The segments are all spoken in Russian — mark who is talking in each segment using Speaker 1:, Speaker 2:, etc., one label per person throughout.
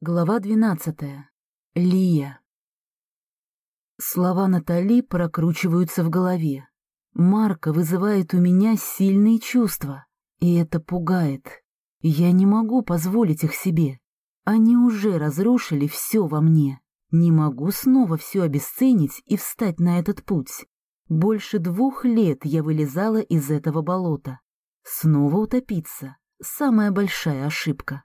Speaker 1: Глава двенадцатая. Лия. Слова Натали прокручиваются в голове. Марка вызывает у меня сильные чувства, и это пугает. Я не могу позволить их себе. Они уже разрушили все во мне. Не могу снова все обесценить и встать на этот путь. Больше двух лет я вылезала из этого болота. Снова утопиться — самая большая ошибка.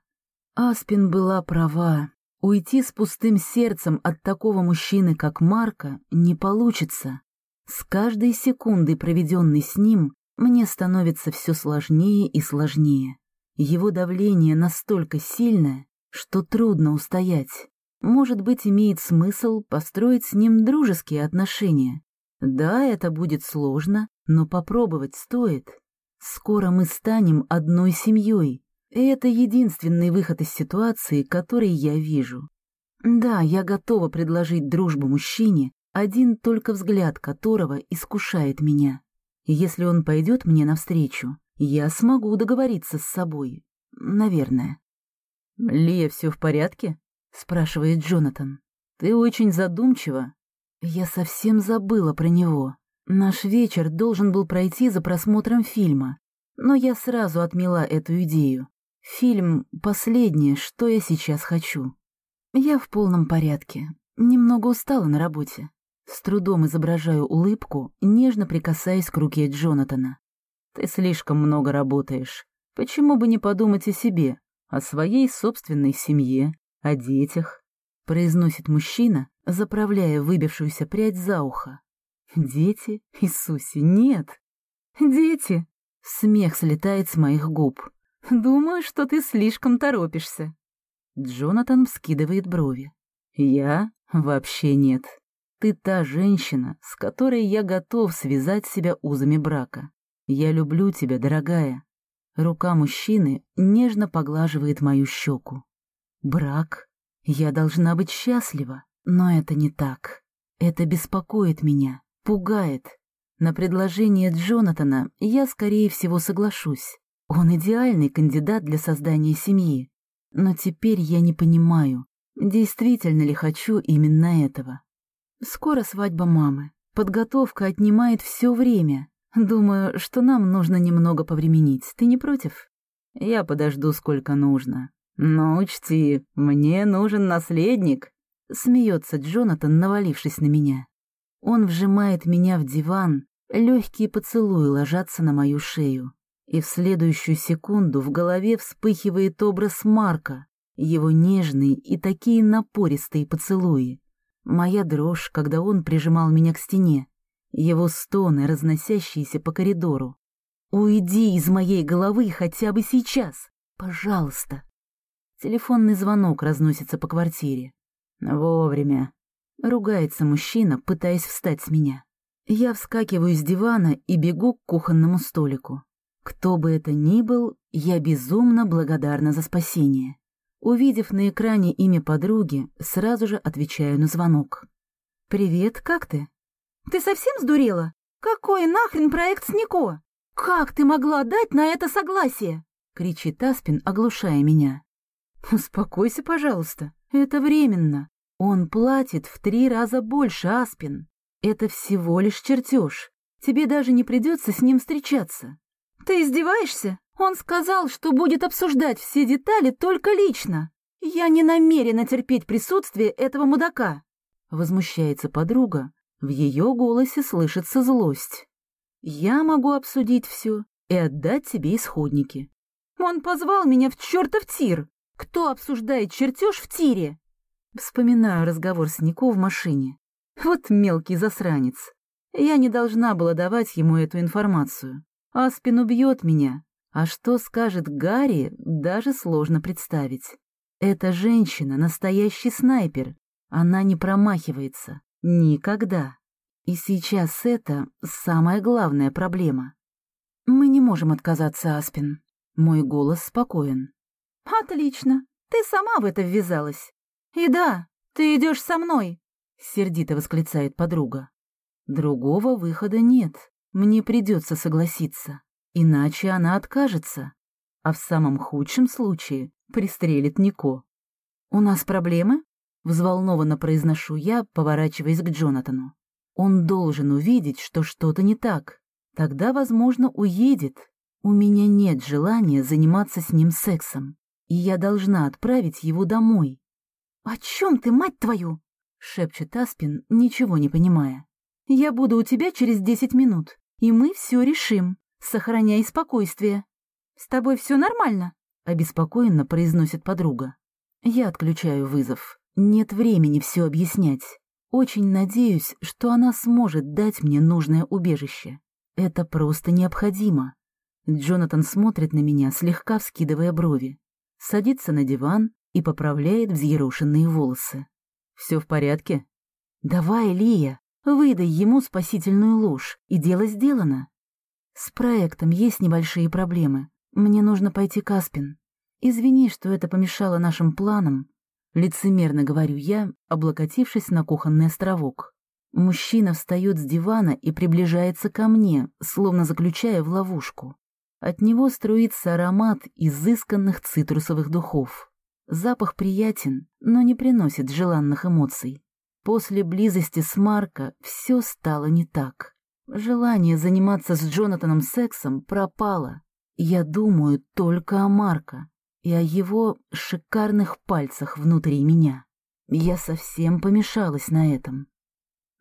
Speaker 1: Аспин была права. Уйти с пустым сердцем от такого мужчины, как Марка, не получится. С каждой секундой, проведенной с ним, мне становится все сложнее и сложнее. Его давление настолько сильное, что трудно устоять. Может быть, имеет смысл построить с ним дружеские отношения. Да, это будет сложно, но попробовать стоит. Скоро мы станем одной семьей, это единственный выход из ситуации, который я вижу. Да, я готова предложить дружбу мужчине, один только взгляд которого искушает меня. Если он пойдет мне навстречу, я смогу договориться с собой. Наверное. «Лия, все в порядке?» — спрашивает Джонатан. «Ты очень задумчива». Я совсем забыла про него. Наш вечер должен был пройти за просмотром фильма, но я сразу отмела эту идею. Фильм — последнее, что я сейчас хочу. Я в полном порядке, немного устала на работе. С трудом изображаю улыбку, нежно прикасаясь к руке Джонатана. «Ты слишком много работаешь. Почему бы не подумать о себе, о своей собственной семье, о детях?» — произносит мужчина, заправляя выбившуюся прядь за ухо. «Дети? Иисусе, нет!» «Дети!» — смех слетает с моих губ. Думаю, что ты слишком торопишься. Джонатан вскидывает брови. Я? Вообще нет. Ты та женщина, с которой я готов связать себя узами брака. Я люблю тебя, дорогая. Рука мужчины нежно поглаживает мою щеку. Брак? Я должна быть счастлива, но это не так. Это беспокоит меня, пугает. На предложение Джонатана я, скорее всего, соглашусь. Он идеальный кандидат для создания семьи. Но теперь я не понимаю, действительно ли хочу именно этого. Скоро свадьба мамы. Подготовка отнимает все время. Думаю, что нам нужно немного повременить. Ты не против? Я подожду сколько нужно. Но учти, мне нужен наследник. Смеется Джонатан, навалившись на меня. Он вжимает меня в диван, легкие поцелуи ложатся на мою шею. И в следующую секунду в голове вспыхивает образ Марка, его нежные и такие напористые поцелуи. Моя дрожь, когда он прижимал меня к стене, его стоны, разносящиеся по коридору. «Уйди из моей головы хотя бы сейчас! Пожалуйста!» Телефонный звонок разносится по квартире. «Вовремя!» — ругается мужчина, пытаясь встать с меня. Я вскакиваю с дивана и бегу к кухонному столику. Кто бы это ни был, я безумно благодарна за спасение. Увидев на экране имя подруги, сразу же отвечаю на звонок. «Привет, как ты?» «Ты совсем сдурела? Какой нахрен проект с Нико? Как ты могла дать на это согласие?» — кричит Аспин, оглушая меня. «Успокойся, пожалуйста, это временно. Он платит в три раза больше, Аспин. Это всего лишь чертеж. Тебе даже не придется с ним встречаться. «Ты издеваешься? Он сказал, что будет обсуждать все детали только лично. Я не намерена терпеть присутствие этого мудака!» Возмущается подруга. В ее голосе слышится злость. «Я могу обсудить все и отдать тебе исходники». «Он позвал меня в чертов тир! Кто обсуждает чертеж в тире?» Вспоминаю разговор с Нико в машине. Вот мелкий засранец. Я не должна была давать ему эту информацию. Аспин убьет меня. А что скажет Гарри, даже сложно представить. Эта женщина — настоящий снайпер. Она не промахивается. Никогда. И сейчас это самая главная проблема. Мы не можем отказаться, Аспин. Мой голос спокоен. Отлично. Ты сама в это ввязалась. И да, ты идешь со мной, сердито восклицает подруга. Другого выхода нет. Мне придется согласиться, иначе она откажется, а в самом худшем случае пристрелит Нико. «У нас проблемы?» — взволнованно произношу я, поворачиваясь к Джонатану. «Он должен увидеть, что что-то не так. Тогда, возможно, уедет. У меня нет желания заниматься с ним сексом, и я должна отправить его домой». «О чем ты, мать твою?» — шепчет Аспин, ничего не понимая. «Я буду у тебя через десять минут, и мы все решим. Сохраняй спокойствие. С тобой все нормально?» — обеспокоенно произносит подруга. Я отключаю вызов. Нет времени все объяснять. Очень надеюсь, что она сможет дать мне нужное убежище. Это просто необходимо. Джонатан смотрит на меня, слегка вскидывая брови. Садится на диван и поправляет взъерошенные волосы. «Все в порядке?» «Давай, Лия, выдай ему спасительную ложь, и дело сделано. С проектом есть небольшие проблемы. Мне нужно пойти к Аспин. Извини, что это помешало нашим планам. Лицемерно говорю я, облокотившись на кухонный островок. Мужчина встает с дивана и приближается ко мне, словно заключая в ловушку. От него струится аромат изысканных цитрусовых духов. Запах приятен, но не приносит желанных эмоций. После близости с Марко все стало не так. Желание заниматься с Джонатаном сексом пропало. Я думаю только о Марко и о его шикарных пальцах внутри меня. Я совсем помешалась на этом.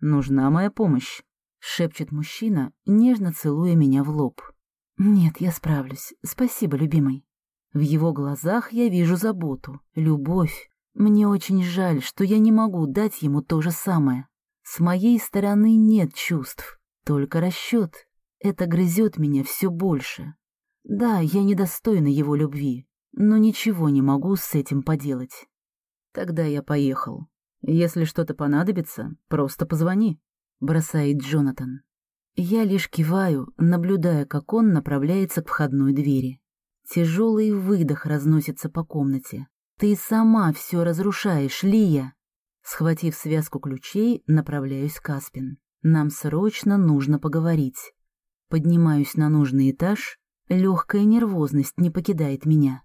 Speaker 1: «Нужна моя помощь», — шепчет мужчина, нежно целуя меня в лоб. «Нет, я справлюсь. Спасибо, любимый». В его глазах я вижу заботу, любовь. Мне очень жаль, что я не могу дать ему то же самое. С моей стороны нет чувств, только расчет. Это грызет меня все больше. Да, я недостойна его любви, но ничего не могу с этим поделать. Тогда я поехал. Если что-то понадобится, просто позвони, бросает Джонатан. Я лишь киваю, наблюдая, как он направляется к входной двери. Тяжелый выдох разносится по комнате. Ты сама все разрушаешь, Лия. Схватив связку ключей, направляюсь к Аспин. Нам срочно нужно поговорить. Поднимаюсь на нужный этаж, легкая нервозность не покидает меня.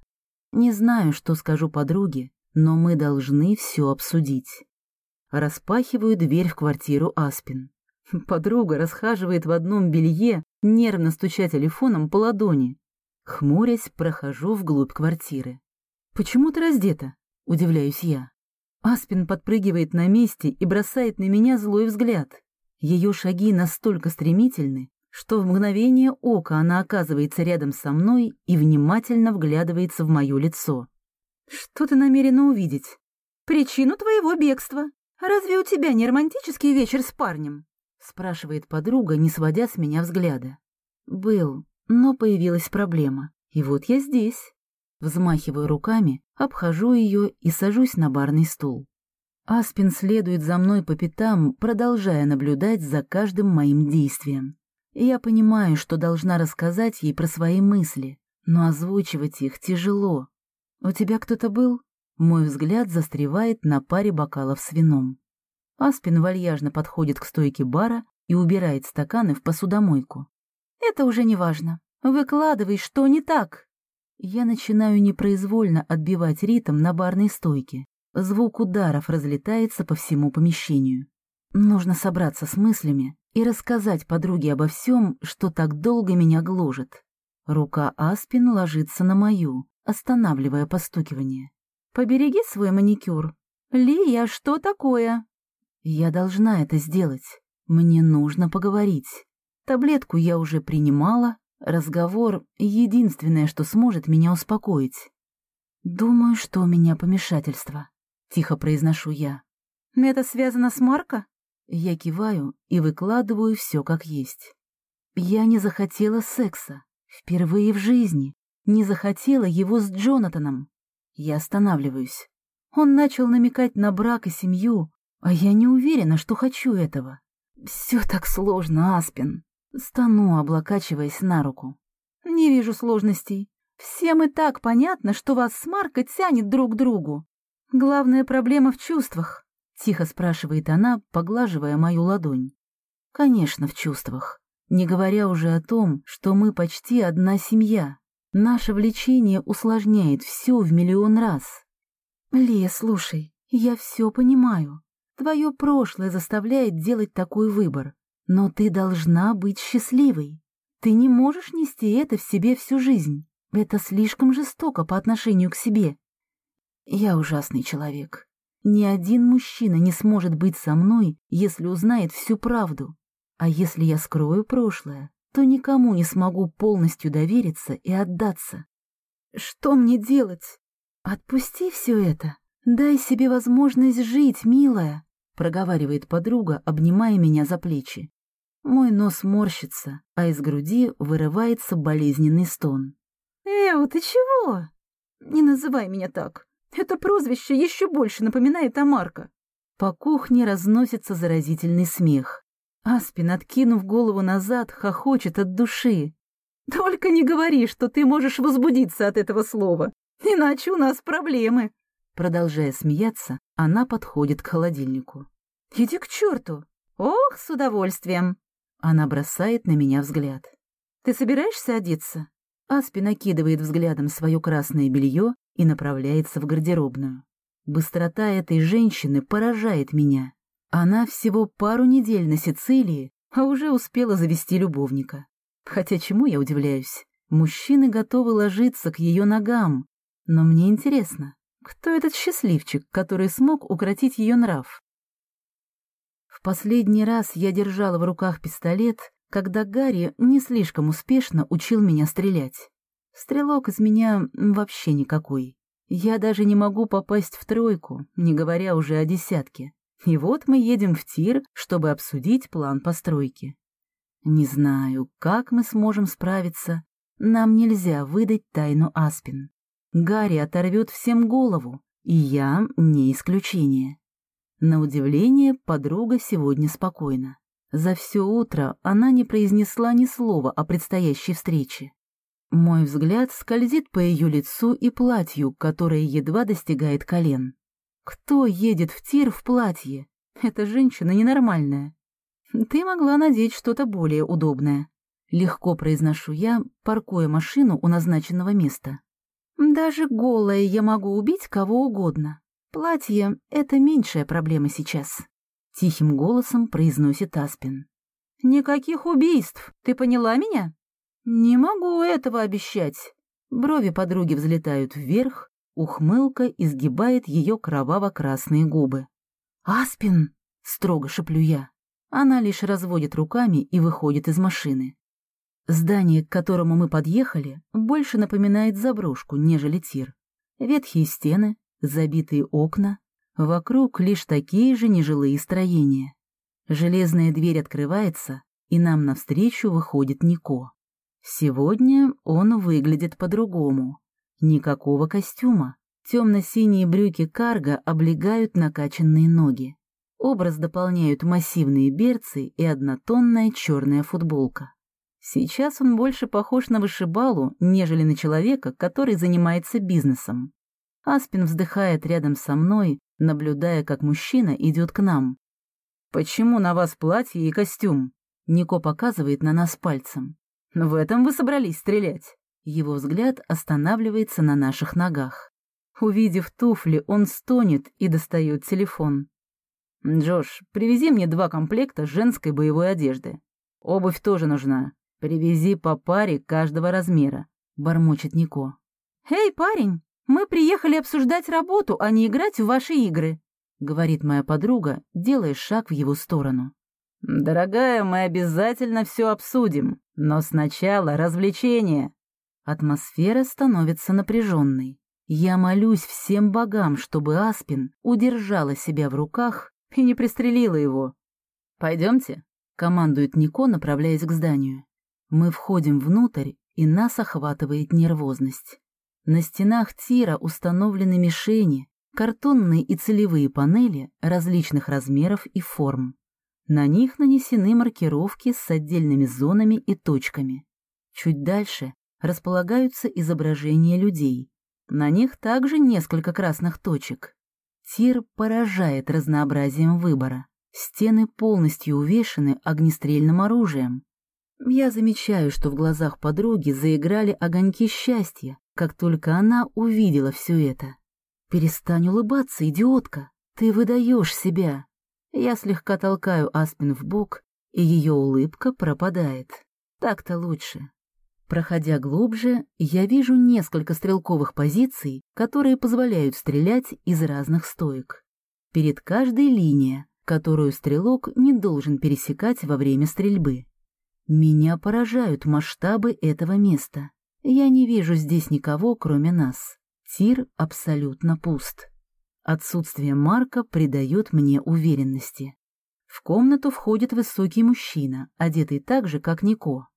Speaker 1: Не знаю, что скажу подруге, но мы должны все обсудить. Распахиваю дверь в квартиру Аспин. Подруга расхаживает в одном белье, нервно стуча телефоном по ладони. Хмурясь, прохожу вглубь квартиры. «Почему ты раздета?» — удивляюсь я. Аспин подпрыгивает на месте и бросает на меня злой взгляд. Ее шаги настолько стремительны, что в мгновение ока она оказывается рядом со мной и внимательно вглядывается в мое лицо. «Что ты намерена увидеть?» «Причину твоего бегства. Разве у тебя не романтический вечер с парнем?» спрашивает подруга, не сводя с меня взгляда. «Был, но появилась проблема. И вот я здесь». Взмахиваю руками, обхожу ее и сажусь на барный стул. Аспин следует за мной по пятам, продолжая наблюдать за каждым моим действием. Я понимаю, что должна рассказать ей про свои мысли, но озвучивать их тяжело. «У тебя кто-то был?» Мой взгляд застревает на паре бокалов с вином. Аспин вальяжно подходит к стойке бара и убирает стаканы в посудомойку. «Это уже не важно. Выкладывай, что не так!» Я начинаю непроизвольно отбивать ритм на барной стойке. Звук ударов разлетается по всему помещению. Нужно собраться с мыслями и рассказать подруге обо всем, что так долго меня гложет. Рука Аспин ложится на мою, останавливая постукивание. «Побереги свой маникюр. Лия, что такое?» «Я должна это сделать. Мне нужно поговорить. Таблетку я уже принимала. Разговор — единственное, что сможет меня успокоить. Думаю, что у меня помешательство», — тихо произношу я. «Это связано с Марко?» Я киваю и выкладываю все как есть. Я не захотела секса. Впервые в жизни. Не захотела его с Джонатаном. Я останавливаюсь. Он начал намекать на брак и семью, а я не уверена, что хочу этого. Все так сложно, Аспин. Стану, облокачиваясь на руку. Не вижу сложностей. Всем и так понятно, что вас с Марко тянет друг к другу. Главная проблема в чувствах. — тихо спрашивает она, поглаживая мою ладонь. «Конечно, в чувствах. Не говоря уже о том, что мы почти одна семья. Наше влечение усложняет все в миллион раз». Лия, слушай, я все понимаю. Твое прошлое заставляет делать такой выбор. Но ты должна быть счастливой. Ты не можешь нести это в себе всю жизнь. Это слишком жестоко по отношению к себе. Я ужасный человек. Ни один мужчина не сможет быть со мной, если узнает всю правду. А если я скрою прошлое, то никому не смогу полностью довериться и отдаться. Что мне делать? Отпусти все это. Дай себе возможность жить, милая, проговаривает подруга, обнимая меня за плечи. Мой нос морщится, а из груди вырывается болезненный стон. «Эу, ты чего? Не называй меня так. Это прозвище еще больше напоминает о Марко». По кухне разносится заразительный смех. Аспин, откинув голову назад, хохочет от души. «Только не говори, что ты можешь возбудиться от этого слова, иначе у нас проблемы». Продолжая смеяться, она подходит к холодильнику. «Иди к черту!» «Ох, с удовольствием!» Она бросает на меня взгляд. «Ты собираешься одеться?» Аспи накидывает взглядом свое красное белье и направляется в гардеробную. Быстрота этой женщины поражает меня. Она всего пару недель на Сицилии, а уже успела завести любовника. Хотя чему я удивляюсь? Мужчины готовы ложиться к ее ногам. Но мне интересно, кто этот счастливчик, который смог укротить ее нрав? В последний раз я держала в руках пистолет, когда Гарри не слишком успешно учил меня стрелять. Стрелок из меня вообще никакой. Я даже не могу попасть в тройку, не говоря уже о десятке. И вот мы едем в тир, чтобы обсудить план постройки. Не знаю, как мы сможем справиться. Нам нельзя выдать тайну Аспин. Гарри оторвет всем голову, и я не исключение. На удивление, подруга сегодня спокойна. За все утро она не произнесла ни слова о предстоящей встрече. Мой взгляд скользит по ее лицу и платью, которое едва достигает колен. Кто едет в тир в платье? Эта женщина ненормальная. Ты могла надеть что-то более удобное. Легко произношу я, паркуя машину у назначенного места. Даже голая я могу убить кого угодно. Платье — это меньшая проблема сейчас. Тихим голосом произносит Аспин. Никаких убийств, ты поняла меня? Не могу этого обещать. Брови подруги взлетают вверх, Ухмылка изгибает ее кроваво-красные губы. «Аспин!» — строго шеплю я. Она лишь разводит руками и выходит из машины. Здание, к которому мы подъехали, больше напоминает заброшку, нежели тир. Ветхие стены, забитые окна, вокруг лишь такие же нежилые строения. Железная дверь открывается, и нам навстречу выходит Нико. Сегодня он выглядит по-другому. Никакого костюма. Темно-синие брюки карго облегают накачанные ноги. Образ дополняют массивные берцы и однотонная черная футболка. Сейчас он больше похож на вышибалу, нежели на человека, который занимается бизнесом. Аспин вздыхает рядом со мной, наблюдая, как мужчина идет к нам. «Почему на вас платье и костюм?» Нико показывает на нас пальцем. «В этом вы собрались стрелять?» Его взгляд останавливается на наших ногах. Увидев туфли, он стонет и достает телефон. «Джош, привези мне два комплекта женской боевой одежды. Обувь тоже нужна. Привези по паре каждого размера», — бормочет Нико. «Эй, парень, мы приехали обсуждать работу, а не играть в ваши игры», — говорит моя подруга, делая шаг в его сторону. «Дорогая, мы обязательно все обсудим, но сначала развлечения», Атмосфера становится напряженной. Я молюсь всем богам, чтобы Аспин удержала себя в руках и не пристрелила его. «Пойдемте», — командует Нико, направляясь к зданию. Мы входим внутрь, и нас охватывает нервозность. На стенах тира установлены мишени, картонные и целевые панели различных размеров и форм. На них нанесены маркировки с отдельными зонами и точками. Чуть дальше располагаются изображения людей. На них также несколько красных точек. Тир поражает разнообразием выбора. Стены полностью увешаны огнестрельным оружием. Я замечаю, что в глазах подруги заиграли огоньки счастья, как только она увидела все это. «Перестань улыбаться, идиотка! Ты выдаешь себя!» Я слегка толкаю Аспин в бок, и ее улыбка пропадает. Так-то лучше. Проходя глубже, я вижу несколько стрелковых позиций, которые позволяют стрелять из разных стоек. Перед каждой линия, которую стрелок не должен пересекать во время стрельбы. Меня поражают масштабы этого места. Я не вижу здесь никого, кроме нас. Тир абсолютно пуст. Отсутствие Марка придает мне уверенности. В комнату входит высокий мужчина, одетый так же, как Нико.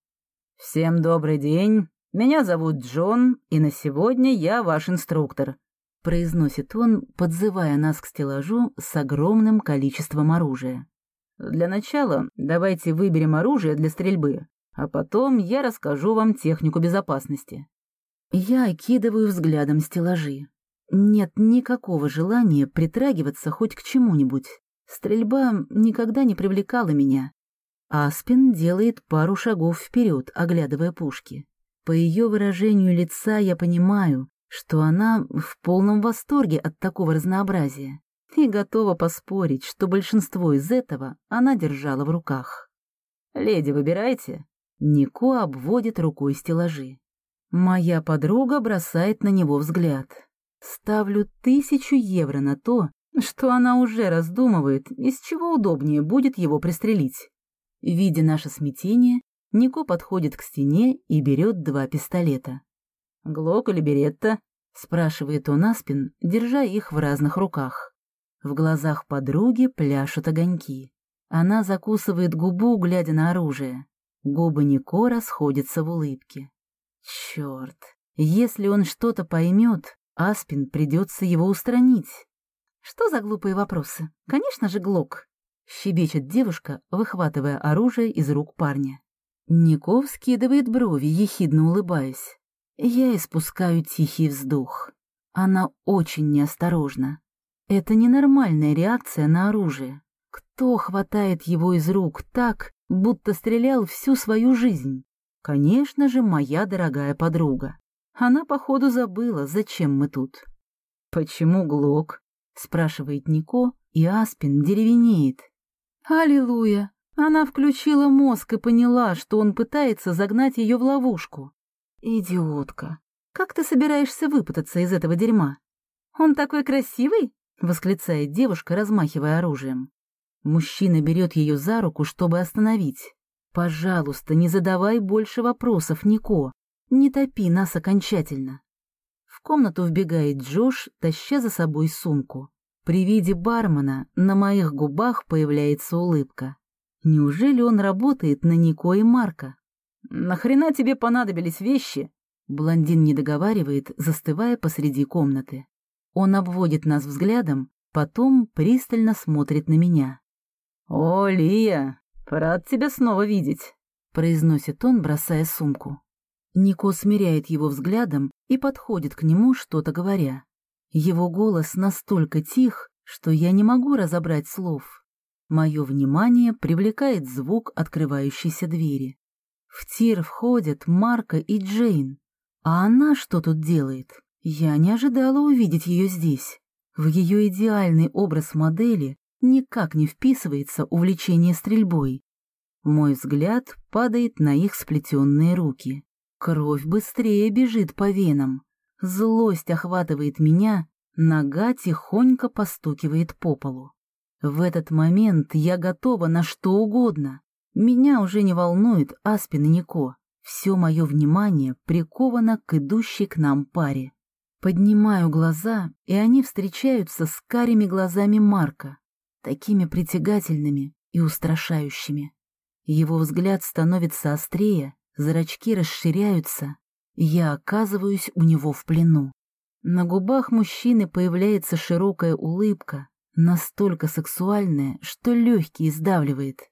Speaker 1: «Всем добрый день. Меня зовут Джон, и на сегодня я ваш инструктор», — произносит он, подзывая нас к стеллажу с огромным количеством оружия. Для начала давайте выберем оружие для стрельбы, а потом я расскажу вам технику безопасности. Я окидываю взглядом стеллажи. Нет никакого желания притрагиваться хоть к чему-нибудь. Стрельба никогда не привлекала меня. Аспин делает пару шагов вперед, оглядывая пушки. По ее выражению лица я понимаю, что она в полном восторге от такого разнообразия и готова поспорить, что большинство из этого она держала в руках. «Леди, выбирайте». Нико обводит рукой стеллажи. Моя подруга бросает на него взгляд. Ставлю тысячу евро на то, что она уже раздумывает, из чего удобнее будет его пристрелить. Видя наше смятение, Нико подходит к стене и берет два пистолета. «Глок или Беретта?» — спрашивает он Аспин, держа их в разных руках. В глазах подруги пляшут огоньки. Она закусывает губу, глядя на оружие. Губы Нико расходятся в улыбке. Черт, если он что-то поймет, Аспин придется его устранить. Что за глупые вопросы? Конечно же, Глок. Щебечет девушка, выхватывая оружие из рук парня. Ников скидывает брови, ехидно улыбаясь. Я испускаю тихий вздох. Она очень неосторожна. Это ненормальная реакция на оружие. Кто хватает его из рук так, будто стрелял всю свою жизнь? Конечно же, моя дорогая подруга. Она, походу, забыла, зачем мы тут. «Почему Глок?» — спрашивает Нико, и Аспин деревенеет. «Аллилуйя!» Она включила мозг и поняла, что он пытается загнать ее в ловушку. «Идиотка! Как ты собираешься выпутаться из этого дерьма? Он такой красивый?» — восклицает девушка, размахивая оружием. Мужчина берет ее за руку, чтобы остановить. «Пожалуйста, не задавай больше вопросов, Нико. Не топи нас окончательно». В комнату вбегает Джош, таща за собой сумку. При виде бармена на моих губах появляется улыбка. Неужели он работает на Нико и Марка? «Нахрена тебе понадобились вещи?» Блондин не договаривает, застывая посреди комнаты. Он обводит нас взглядом, потом пристально смотрит на меня. «О, Лия, рад тебя снова видеть», — произносит он, бросая сумку. Нико смиряет его взглядом и подходит к нему, что-то говоря. Его голос настолько тих, что я не могу разобрать слов. Мое внимание привлекает звук открывающейся двери. В тир входят Марка и Джейн. А она что тут делает? Я не ожидала увидеть ее здесь. В ее идеальный образ модели никак не вписывается увлечение стрельбой. Мой взгляд падает на их сплетенные руки. Кровь быстрее бежит по венам. Злость охватывает меня, нога тихонько постукивает по полу. В этот момент я готова на что угодно. Меня уже не волнует Аспин и Нико. Все мое внимание приковано к идущей к нам паре. Поднимаю глаза, и они встречаются с карими глазами Марка, такими притягательными и устрашающими. Его взгляд становится острее, зрачки расширяются, и я оказываюсь у него в плену. На губах мужчины появляется широкая улыбка, настолько сексуальная, что легкий сдавливает.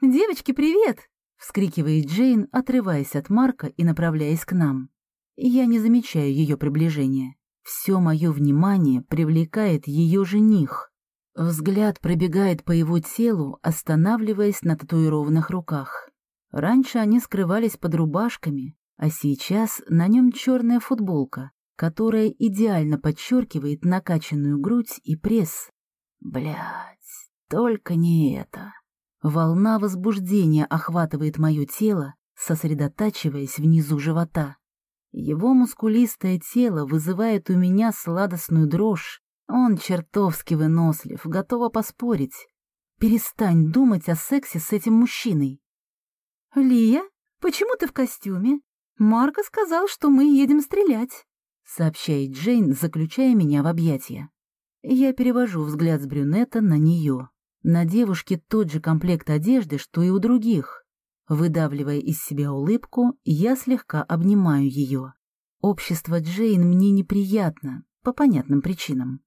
Speaker 1: «Девочки, привет!» — вскрикивает Джейн, отрываясь от Марка и направляясь к нам. Я не замечаю ее приближения. Все мое внимание привлекает ее жених. Взгляд пробегает по его телу, останавливаясь на татуированных руках. Раньше они скрывались под рубашками, а сейчас на нем черная футболка, которая идеально подчеркивает накачанную грудь и пресс. Блядь, только не это. Волна возбуждения охватывает мое тело, сосредотачиваясь внизу живота. Его мускулистое тело вызывает у меня сладостную дрожь. Он чертовски вынослив, готова поспорить. Перестань думать о сексе с этим мужчиной. «Лия, почему ты в костюме? Марко сказал, что мы едем стрелять», — сообщает Джейн, заключая меня в объятия. Я перевожу взгляд с брюнета на нее. На девушке тот же комплект одежды, что и у других. Выдавливая из себя улыбку, я слегка обнимаю ее. Общество Джейн мне неприятно, по понятным причинам.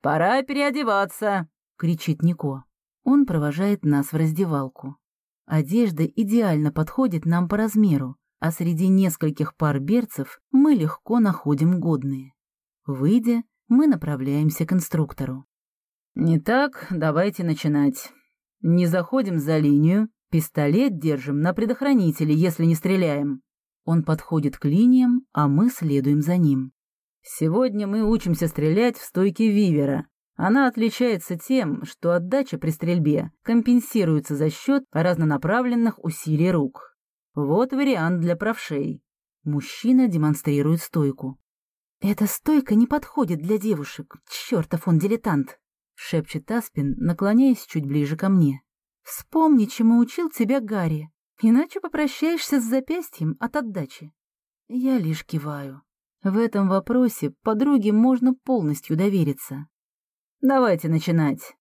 Speaker 2: «Пора переодеваться!» — кричит Нико.
Speaker 1: Он провожает нас в раздевалку. Одежда идеально подходит нам по размеру, а среди нескольких пар берцев мы легко находим годные. Выйдя, мы направляемся к инструктору.
Speaker 2: «Не так, давайте начинать. Не заходим за линию, пистолет держим на предохранителе, если не стреляем».
Speaker 1: Он подходит к линиям, а мы следуем за ним.
Speaker 2: «Сегодня мы учимся стрелять в стойке вивера. Она отличается тем, что отдача при стрельбе компенсируется за счет разнонаправленных усилий рук. Вот вариант для правшей».
Speaker 1: Мужчина демонстрирует стойку. «Эта стойка не подходит для девушек. Чертов он дилетант!» — шепчет Аспин, наклоняясь чуть ближе ко мне. «Вспомни, чему учил тебя Гарри, иначе попрощаешься с запястьем от отдачи». Я лишь киваю. В этом вопросе подруге можно полностью довериться.
Speaker 2: «Давайте начинать».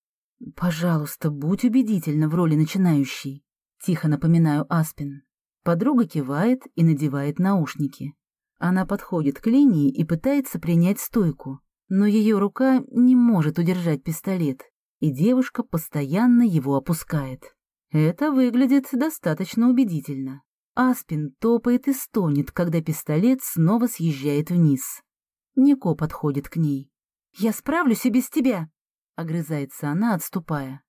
Speaker 1: «Пожалуйста, будь убедительна в роли начинающей», — тихо напоминаю Аспин. Подруга кивает и надевает наушники. Она подходит к линии и пытается принять стойку, но ее рука не может удержать пистолет, и девушка постоянно его опускает. Это выглядит достаточно убедительно. Аспин топает и стонет, когда пистолет снова съезжает вниз. Нико подходит к ней. «Я справлюсь и без тебя!» — огрызается она, отступая.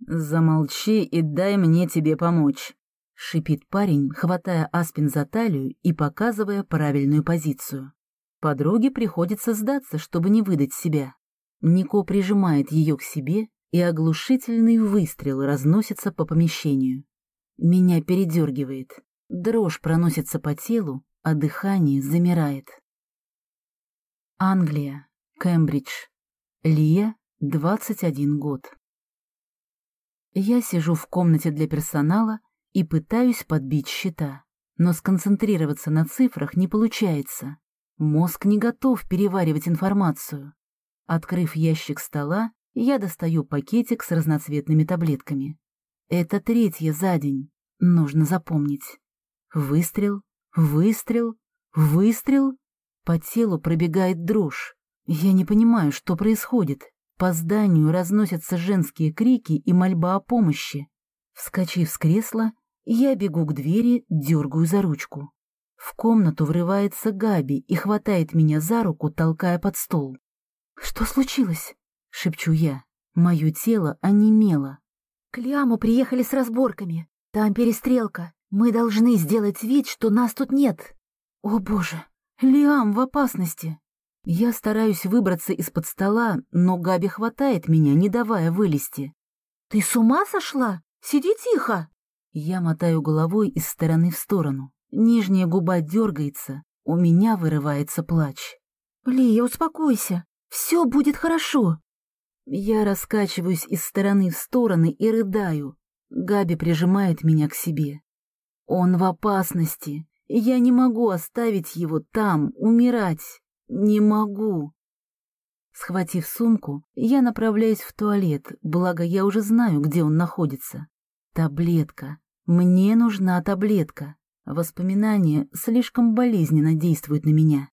Speaker 2: «Замолчи и дай мне тебе помочь!» — шипит парень, хватая Аспин за талию и показывая правильную позицию.
Speaker 1: Подруге приходится сдаться, чтобы не выдать себя. Нико прижимает ее к себе, и оглушительный выстрел разносится по помещению. Меня передергивает. Дрожь проносится по телу, а дыхание замирает. Англия, Кембридж. Лия, 21 год. Я сижу в комнате для персонала и пытаюсь подбить счета, но сконцентрироваться на цифрах не получается. Мозг не готов переваривать информацию. Открыв ящик стола, я достаю пакетик с разноцветными таблетками. Это третье за день. Нужно запомнить. Выстрел, выстрел, выстрел. По телу пробегает дрожь. Я не понимаю, что происходит. По зданию разносятся женские крики и мольба о помощи. Вскочив с кресла, я бегу к двери, дергаю за ручку. В комнату врывается Габи и хватает меня за руку, толкая под стол. «Что случилось?» — шепчу я. Мое тело онемело. «К Лиаму приехали с разборками. Там перестрелка. Мы должны сделать вид, что нас тут нет. О боже, Лиам в опасности!» Я стараюсь выбраться из-под стола, но Габи хватает меня, не давая вылезти. «Ты с ума сошла? Сиди тихо!» Я мотаю головой из стороны в сторону. Нижняя губа дергается, у меня вырывается плач. «Лия, успокойся, все будет хорошо!» Я раскачиваюсь из стороны в стороны и рыдаю. Габи прижимает меня к себе. Он в опасности, я не могу оставить его там, умирать. Не могу. Схватив сумку, я направляюсь в туалет, благо я уже знаю, где он находится. Таблетка. Мне нужна таблетка. Воспоминания слишком болезненно действуют на меня.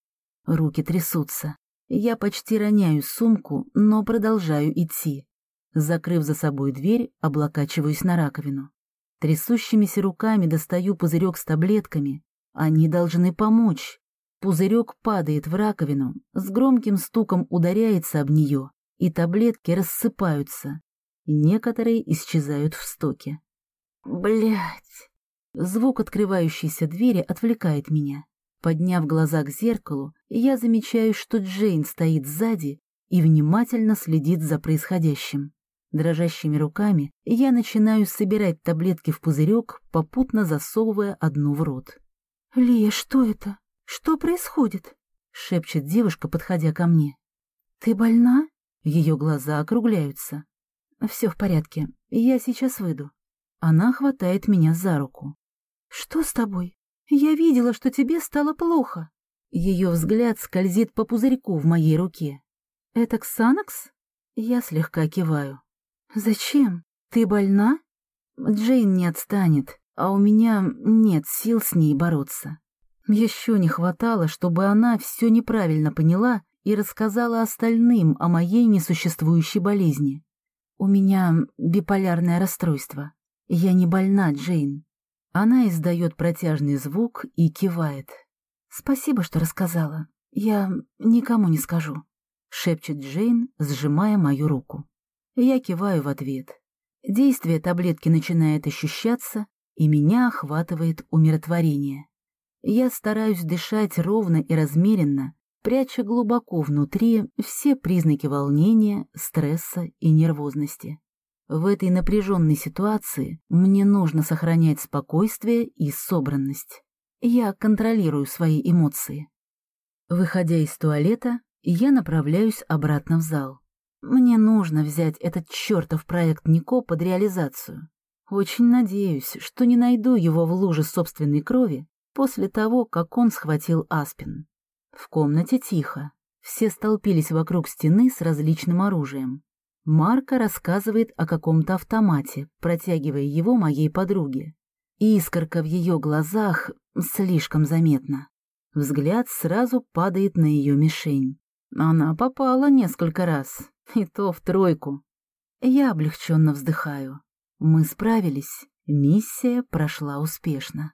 Speaker 1: Руки трясутся. Я почти роняю сумку, но продолжаю идти. Закрыв за собой дверь, облокачиваюсь на раковину. Трясущимися руками достаю пузырек с таблетками. Они должны помочь. Пузырек падает в раковину, с громким стуком ударяется об нее, и таблетки рассыпаются. Некоторые исчезают в стоке. Блять! Звук открывающейся двери отвлекает меня. Подняв глаза к зеркалу, я замечаю, что Джейн стоит сзади и внимательно следит за происходящим. Дрожащими руками я начинаю собирать таблетки в пузырек, попутно засовывая одну в рот. «Лия, что это? Что происходит?» — шепчет девушка, подходя ко мне. «Ты больна?» Ее глаза округляются. «Все в порядке. Я сейчас выйду». Она хватает меня за руку. «Что с тобой? Я видела, что тебе стало плохо». Ее взгляд скользит по пузырьку в моей руке. «Это Ксанакс?» Я слегка киваю. «Зачем? Ты больна?» Джейн не отстанет, а у меня нет сил с ней бороться. Еще не хватало, чтобы она все неправильно поняла и рассказала остальным о моей несуществующей болезни. У меня биполярное расстройство. Я не больна, Джейн. Она издает протяжный звук и кивает. «Спасибо, что рассказала. Я никому не скажу», — шепчет Джейн, сжимая мою руку. Я киваю в ответ. Действие таблетки начинает ощущаться, и меня охватывает умиротворение. Я стараюсь дышать ровно и размеренно, пряча глубоко внутри все признаки волнения, стресса и нервозности. В этой напряженной ситуации мне нужно сохранять спокойствие и собранность. Я контролирую свои эмоции. Выходя из туалета, я направляюсь обратно в зал. Мне нужно взять этот чертов проект Нико под реализацию. Очень надеюсь, что не найду его в луже собственной крови после того, как он схватил Аспин. В комнате тихо. Все столпились вокруг стены с различным оружием. Марка рассказывает о каком-то автомате, протягивая его моей подруге. Искорка в ее глазах слишком заметна. Взгляд сразу падает на ее мишень. Она попала несколько раз, и то в тройку. Я облегченно вздыхаю. Мы справились, миссия прошла успешно.